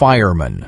fireman